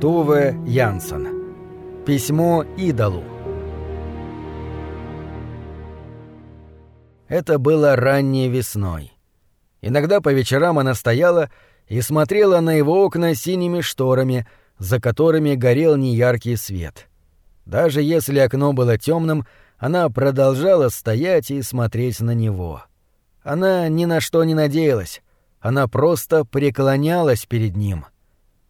Туве Янсен. Письмо идолу. Это было ранней весной. Иногда по вечерам она стояла и смотрела на его окна синими шторами, за которыми горел неяркий свет. Даже если окно было темным, она продолжала стоять и смотреть на него. Она ни на что не надеялась, она просто преклонялась перед ним —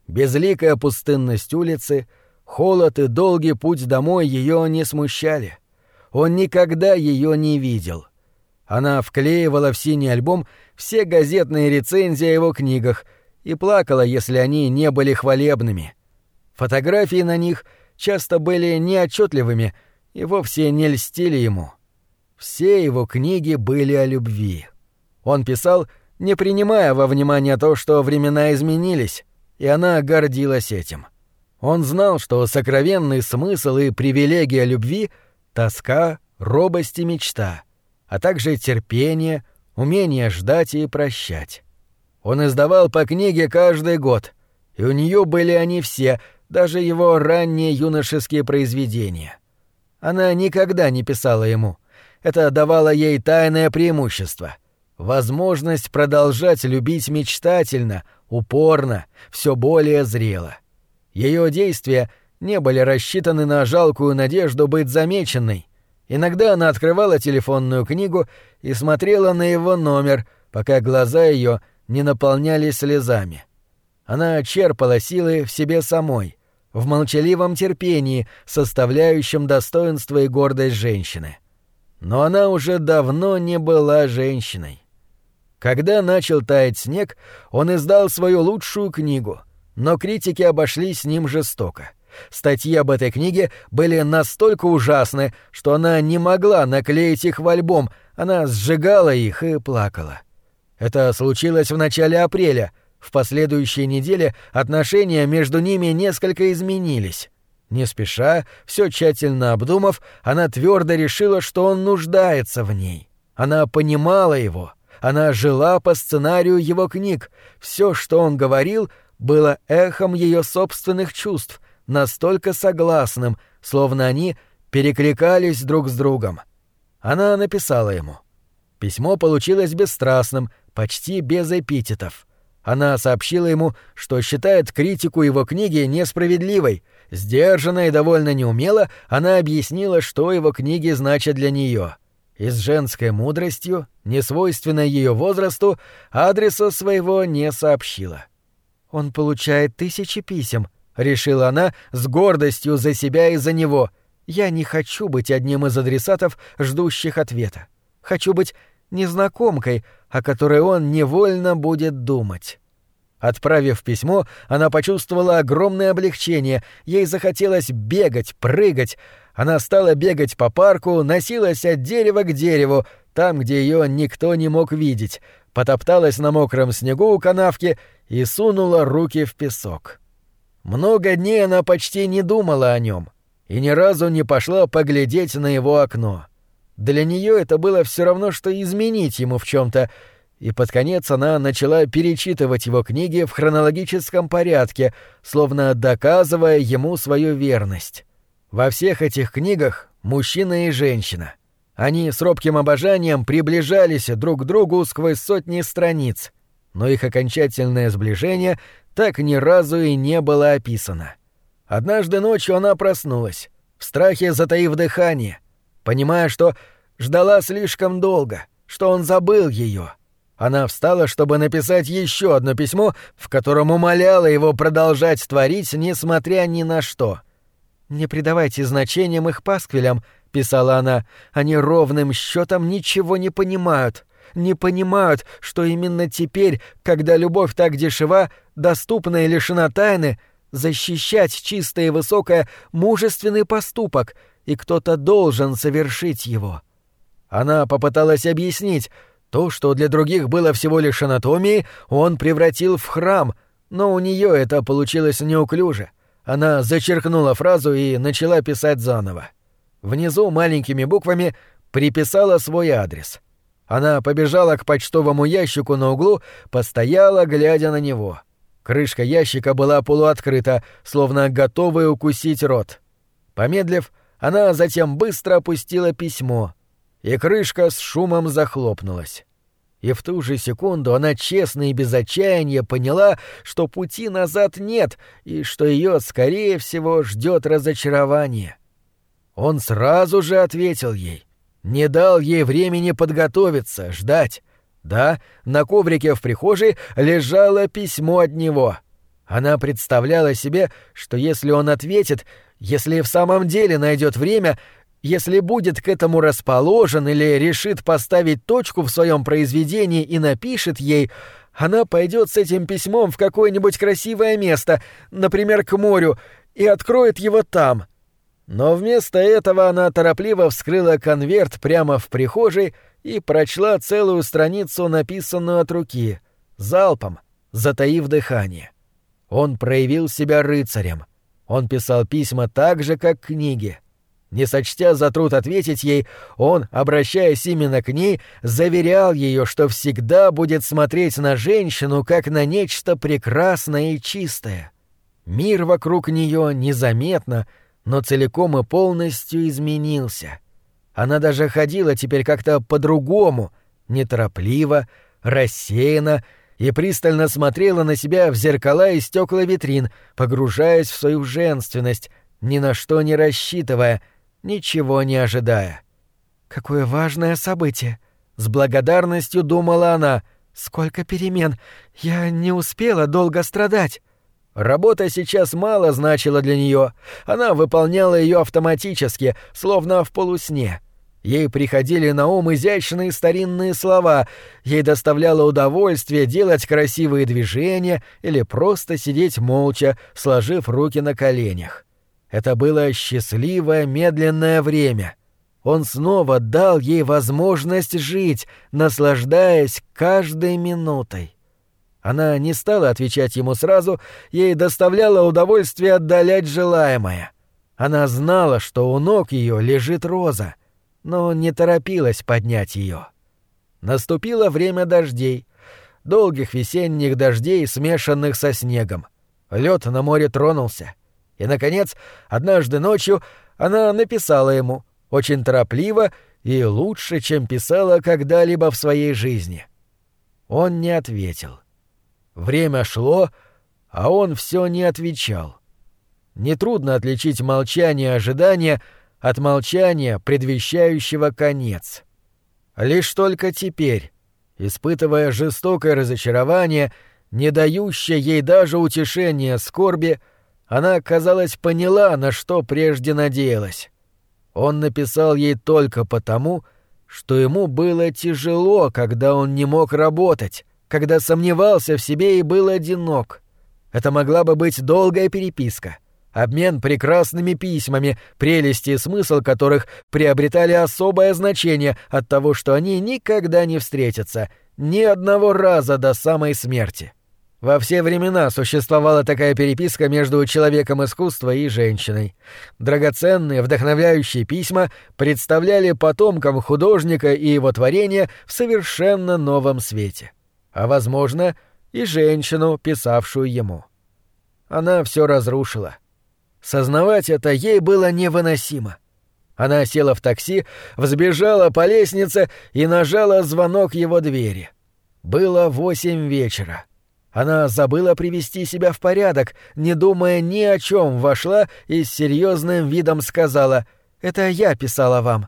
Безликая пустынность улицы, холод и долгий путь домой ее не смущали. Он никогда ее не видел. Она вклеивала в синий альбом все газетные рецензии о его книгах и плакала, если они не были хвалебными. Фотографии на них часто были неотчетливыми и вовсе не льстили ему. Все его книги были о любви. Он писал, не принимая во внимание то, что времена изменились, и она гордилась этим. Он знал, что сокровенный смысл и привилегия любви — тоска, робость и мечта, а также терпение, умение ждать и прощать. Он издавал по книге каждый год, и у нее были они все, даже его ранние юношеские произведения. Она никогда не писала ему. Это давало ей тайное преимущество — возможность продолжать любить мечтательно — упорно, все более зрело. Ее действия не были рассчитаны на жалкую надежду быть замеченной. Иногда она открывала телефонную книгу и смотрела на его номер, пока глаза ее не наполнялись слезами. Она черпала силы в себе самой, в молчаливом терпении, составляющем достоинство и гордость женщины. Но она уже давно не была женщиной. Когда начал таять снег, он издал свою лучшую книгу, но критики обошлись с ним жестоко. Статьи об этой книге были настолько ужасны, что она не могла наклеить их в альбом, она сжигала их и плакала. Это случилось в начале апреля. В последующей неделе отношения между ними несколько изменились. Не спеша, все тщательно обдумав, она твердо решила, что он нуждается в ней. Она понимала его, она жила по сценарию его книг. Все, что он говорил, было эхом ее собственных чувств, настолько согласным, словно они перекликались друг с другом. Она написала ему. Письмо получилось бесстрастным, почти без эпитетов. Она сообщила ему, что считает критику его книги несправедливой. Сдержанно и довольно неумело она объяснила, что его книги значат для нее и с женской мудростью, несвойственной ее возрасту, адреса своего не сообщила. «Он получает тысячи писем», — решила она с гордостью за себя и за него. «Я не хочу быть одним из адресатов, ждущих ответа. Хочу быть незнакомкой, о которой он невольно будет думать». Отправив письмо, она почувствовала огромное облегчение, ей захотелось бегать, прыгать, она стала бегать по парку, носилась от дерева к дереву, там, где ее никто не мог видеть, потопталась на мокром снегу у канавки и сунула руки в песок. Много дней она почти не думала о нем и ни разу не пошла поглядеть на его окно. Для нее это было все равно, что изменить ему в чем-то, и под конец она начала перечитывать его книги в хронологическом порядке, словно доказывая ему свою верность. Во всех этих книгах мужчина и женщина. Они с робким обожанием приближались друг к другу сквозь сотни страниц, но их окончательное сближение так ни разу и не было описано. Однажды ночью она проснулась, в страхе затаив дыхание, понимая, что ждала слишком долго, что он забыл ее. Она встала, чтобы написать еще одно письмо, в котором умоляла его продолжать творить, несмотря ни на что — «Не придавайте значением их пасквилям», — писала она. «Они ровным счетом ничего не понимают. Не понимают, что именно теперь, когда любовь так дешева, доступна и лишена тайны, защищать чистое и высокое — мужественный поступок, и кто-то должен совершить его». Она попыталась объяснить, то, что для других было всего лишь анатомией, он превратил в храм, но у нее это получилось неуклюже. Она зачеркнула фразу и начала писать заново. Внизу маленькими буквами приписала свой адрес. Она побежала к почтовому ящику на углу, постояла, глядя на него. Крышка ящика была полуоткрыта, словно готовая укусить рот. Помедлив, она затем быстро опустила письмо, и крышка с шумом захлопнулась. И в ту же секунду она честно и без отчаяния поняла, что пути назад нет и что ее, скорее всего, ждет разочарование. Он сразу же ответил ей. Не дал ей времени подготовиться, ждать. Да, на коврике в прихожей лежало письмо от него. Она представляла себе, что если он ответит, если в самом деле найдет время, если будет к этому расположен или решит поставить точку в своем произведении и напишет ей, она пойдет с этим письмом в какое-нибудь красивое место, например, к морю, и откроет его там — но вместо этого она торопливо вскрыла конверт прямо в прихожей и прочла целую страницу, написанную от руки, залпом, затаив дыхание. Он проявил себя рыцарем. Он писал письма так же, как книги. Не сочтя за труд ответить ей, он, обращаясь именно к ней, заверял ее, что всегда будет смотреть на женщину как на нечто прекрасное и чистое. Мир вокруг нее незаметно, но целиком и полностью изменился. Она даже ходила теперь как-то по-другому, неторопливо, рассеянно и пристально смотрела на себя в зеркала и стекла витрин, погружаясь в свою женственность, ни на что не рассчитывая, ничего не ожидая. «Какое важное событие!» — с благодарностью думала она. «Сколько перемен! Я не успела долго страдать!» Работа сейчас мало значила для нее. Она выполняла ее автоматически, словно в полусне. Ей приходили на ум изящные старинные слова, ей доставляло удовольствие делать красивые движения или просто сидеть молча, сложив руки на коленях. Это было счастливое медленное время. Он снова дал ей возможность жить, наслаждаясь каждой минутой. Она не стала отвечать ему сразу, ей доставляло удовольствие отдалять желаемое. Она знала, что у ног ее лежит роза, но не торопилась поднять ее. Наступило время дождей, долгих весенних дождей, смешанных со снегом. Лед на море тронулся. И, наконец, однажды ночью она написала ему, очень торопливо и лучше, чем писала когда-либо в своей жизни. Он не ответил. Время шло, а он все не отвечал. Нетрудно отличить молчание ожидания от молчания, предвещающего конец. Лишь только теперь, испытывая жестокое разочарование, не дающее ей даже утешения скорби, она, казалось, поняла, на что прежде надеялась. Он написал ей только потому, что ему было тяжело, когда он не мог работать, когда сомневался в себе и был одинок. Это могла бы быть долгая переписка, обмен прекрасными письмами, прелести и смысл которых приобретали особое значение от того, что они никогда не встретятся, ни одного раза до самой смерти. Во все времена существовала такая переписка между человеком искусства и женщиной. Драгоценные, вдохновляющие письма представляли потомкам художника и его творения в совершенно новом свете а, возможно, и женщину, писавшую ему. Она все разрушила. Сознавать это ей было невыносимо. Она села в такси, взбежала по лестнице и нажала звонок его двери. Было восемь вечера. Она забыла привести себя в порядок, не думая ни о чем, вошла и с серьезным видом сказала «Это я писала вам».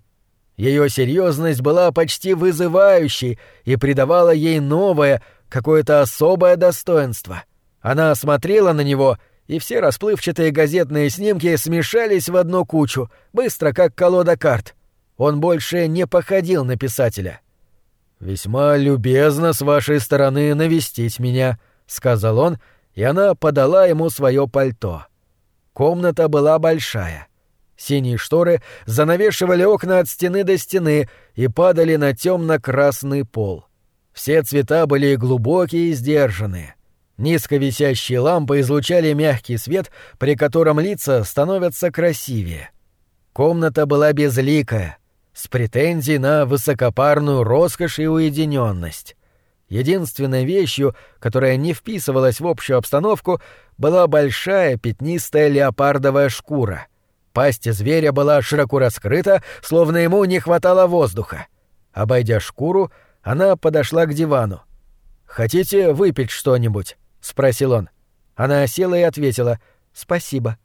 Ее серьезность была почти вызывающей и придавала ей новое, какое-то особое достоинство. Она смотрела на него, и все расплывчатые газетные снимки смешались в одну кучу, быстро, как колода карт. Он больше не походил на писателя. «Весьма любезно с вашей стороны навестить меня», — сказал он, и она подала ему свое пальто. Комната была большая. Синие шторы занавешивали окна от стены до стены и падали на темно-красный пол. Все цвета были глубокие и сдержанные. Низко висящие лампы излучали мягкий свет, при котором лица становятся красивее. Комната была безликая. с претензией на высокопарную роскошь и уединенность. Единственной вещью, которая не вписывалась в общую обстановку, была большая пятнистая леопардовая шкура. Пасть зверя была широко раскрыта, словно ему не хватало воздуха. Обойдя шкуру, она подошла к дивану. «Хотите выпить что-нибудь?» — спросил он. Она села и ответила «Спасибо».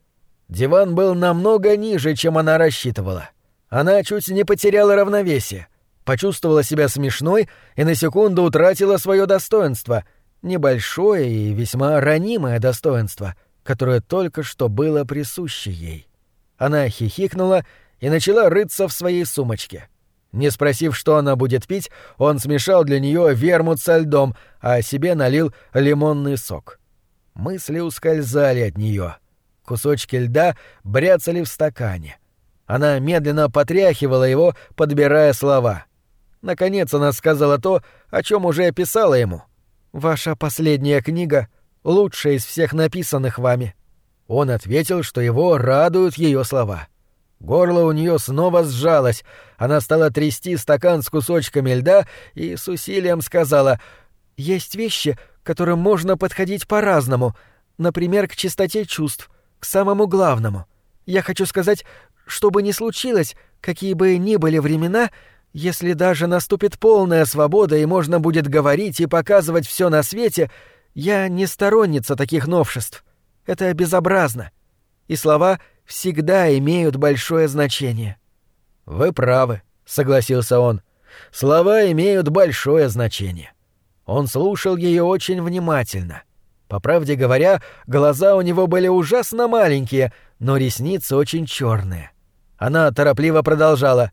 Диван был намного ниже, чем она рассчитывала. Она чуть не потеряла равновесие почувствовала себя смешной и на секунду утратила свое достоинство, небольшое и весьма ранимое достоинство, которое только что было присуще ей. Она хихикнула и начала рыться в своей сумочке. Не спросив, что она будет пить, он смешал для нее вермут со льдом, а себе налил лимонный сок. Мысли ускользали от нее. Кусочки льда бряцали в стакане. Она медленно потряхивала его, подбирая слова — Наконец она сказала то, о чем уже писала ему. «Ваша последняя книга — лучшая из всех написанных вами». Он ответил, что его радуют ее слова. Горло у нее снова сжалось, она стала трясти стакан с кусочками льда и с усилием сказала «Есть вещи, которым можно подходить по-разному, например, к чистоте чувств, к самому главному. Я хочу сказать, что бы ни случилось, какие бы ни были времена — если даже наступит полная свобода и можно будет говорить и показывать все на свете, я не сторонница таких новшеств. Это безобразно. И слова всегда имеют большое значение. Вы правы, согласился он. Слова имеют большое значение. Он слушал ее очень внимательно. По правде говоря, глаза у него были ужасно маленькие, но ресницы очень черные. Она торопливо продолжала.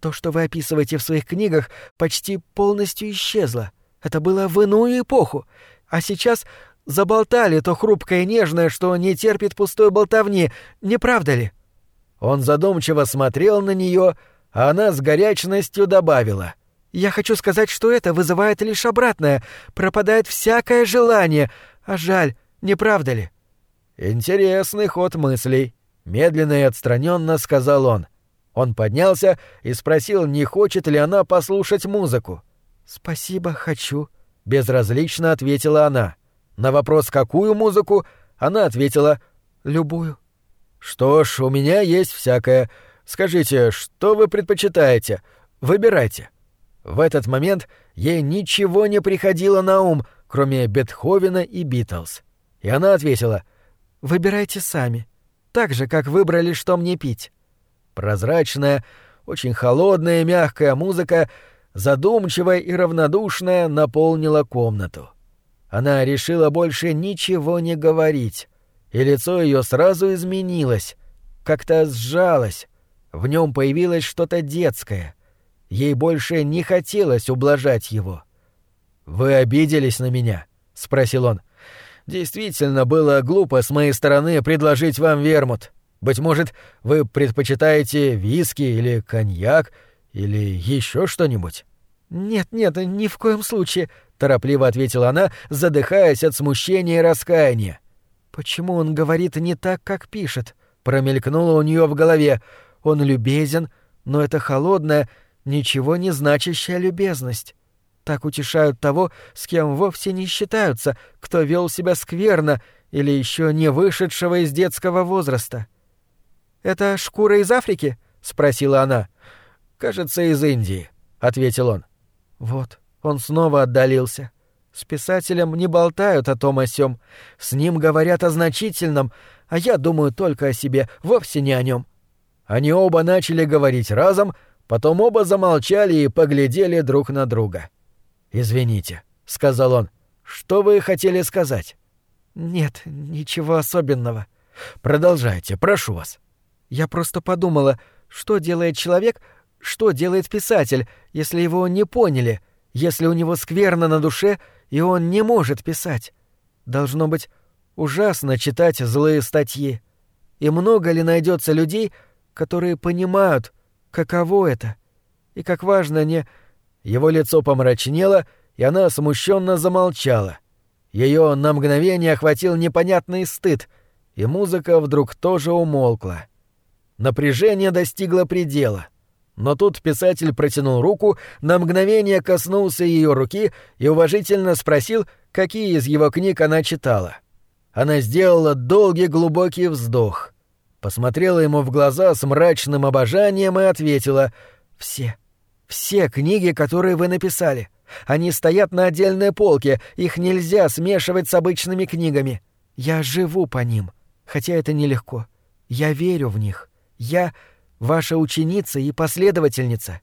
То, что вы описываете в своих книгах, почти полностью исчезло. Это было в иную эпоху. А сейчас заболтали то хрупкое и нежное, что не терпит пустой болтовни, не правда ли?» Он задумчиво смотрел на нее, а она с горячностью добавила. «Я хочу сказать, что это вызывает лишь обратное, пропадает всякое желание, а жаль, не правда ли?» «Интересный ход мыслей», — медленно и отстраненно сказал он. — он поднялся и спросил, не хочет ли она послушать музыку. «Спасибо, хочу», — безразлично ответила она. На вопрос, какую музыку, она ответила «любую». «Что ж, у меня есть всякое. Скажите, что вы предпочитаете? Выбирайте». В этот момент ей ничего не приходило на ум, кроме Бетховена и Битлз. И она ответила «Выбирайте сами, так же, как выбрали, что мне пить». Прозрачная, очень холодная мягкая музыка, задумчивая и равнодушная, наполнила комнату. Она решила больше ничего не говорить, и лицо ее сразу изменилось, как-то сжалось, в нем появилось что-то детское. Ей больше не хотелось ублажать его. «Вы обиделись на меня?» — спросил он. «Действительно было глупо с моей стороны предложить вам вермут. Быть может, вы предпочитаете виски или коньяк или еще что-нибудь? Нет, нет, ни в коем случае, торопливо ответила она, задыхаясь от смущения и раскаяния. Почему он говорит не так, как пишет? Промелькнуло у нее в голове. Он любезен, но это холодная, ничего не значащая любезность. Так утешают того, с кем вовсе не считаются, кто вел себя скверно или еще не вышедшего из детского возраста. «Это шкура из Африки?» — спросила она. «Кажется, из Индии», — ответил он. Вот, он снова отдалился. С писателем не болтают о том о сём. С ним говорят о значительном, а я думаю только о себе, вовсе не о нем. Они оба начали говорить разом, потом оба замолчали и поглядели друг на друга. «Извините», — сказал он, — «что вы хотели сказать?» «Нет, ничего особенного». «Продолжайте, прошу вас». Я просто подумала, что делает человек, что делает писатель, если его не поняли, если у него скверно на душе, и он не может писать. Должно быть ужасно читать злые статьи. И много ли найдется людей, которые понимают, каково это, и как важно не... Его лицо помрачнело, и она смущенно замолчала. Ее на мгновение охватил непонятный стыд, и музыка вдруг тоже умолкла. Напряжение достигло предела. Но тут писатель протянул руку, на мгновение коснулся ее руки и уважительно спросил, какие из его книг она читала. Она сделала долгий глубокий вздох, посмотрела ему в глаза с мрачным обожанием и ответила «Все, все книги, которые вы написали. Они стоят на отдельной полке, их нельзя смешивать с обычными книгами. Я живу по ним, хотя это нелегко. Я верю в них. Я ваша ученица и последовательница».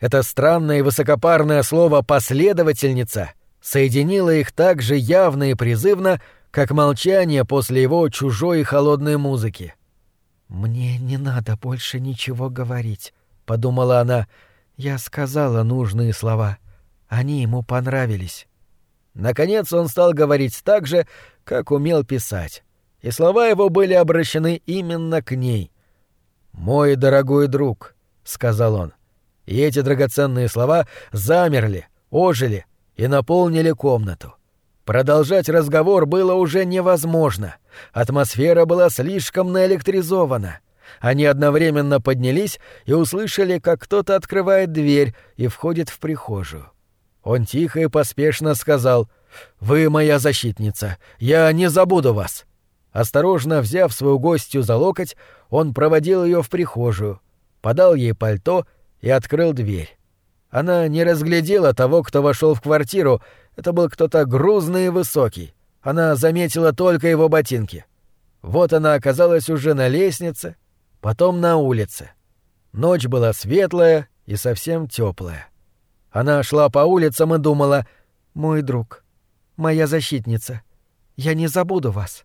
Это странное и высокопарное слово «последовательница» соединило их так же явно и призывно, как молчание после его чужой и холодной музыки. «Мне не надо больше ничего говорить», — подумала она. «Я сказала нужные слова. Они ему понравились». Наконец он стал говорить так же, как умел писать, и слова его были обращены именно к ней. «Мой дорогой друг», — сказал он, — и эти драгоценные слова замерли, ожили и наполнили комнату. Продолжать разговор было уже невозможно. Атмосфера была слишком наэлектризована. Они одновременно поднялись и услышали, как кто-то открывает дверь и входит в прихожую. Он тихо и поспешно сказал «Вы моя защитница, я не забуду вас». Осторожно взяв свою гостью за локоть, он проводил ее в прихожую, подал ей пальто и открыл дверь. Она не разглядела того, кто вошел в квартиру, это был кто-то грузный и высокий. Она заметила только его ботинки. Вот она оказалась уже на лестнице, потом на улице. Ночь была светлая и совсем теплая. Она шла по улицам и думала «Мой друг, моя защитница, я не забуду вас».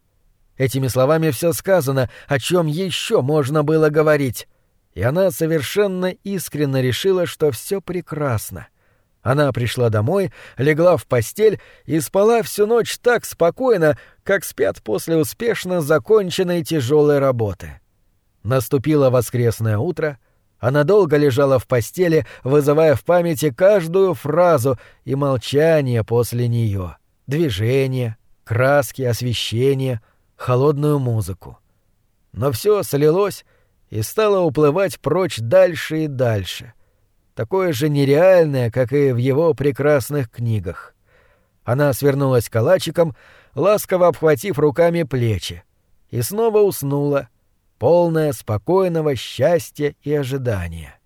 Этими словами все сказано, о чем еще можно было говорить. И она совершенно искренне решила, что все прекрасно — она пришла домой, легла в постель и спала всю ночь так спокойно, как спят после успешно законченной тяжелой работы. Наступило воскресное утро, она долго лежала в постели, вызывая в памяти каждую фразу и молчание после нее, движение, краски, освещение, холодную музыку. Но все слилось и стало уплывать прочь дальше и дальше — такое же нереальное, как и в его прекрасных книгах. Она свернулась калачиком, ласково обхватив руками плечи, и снова уснула, полная спокойного счастья и ожидания.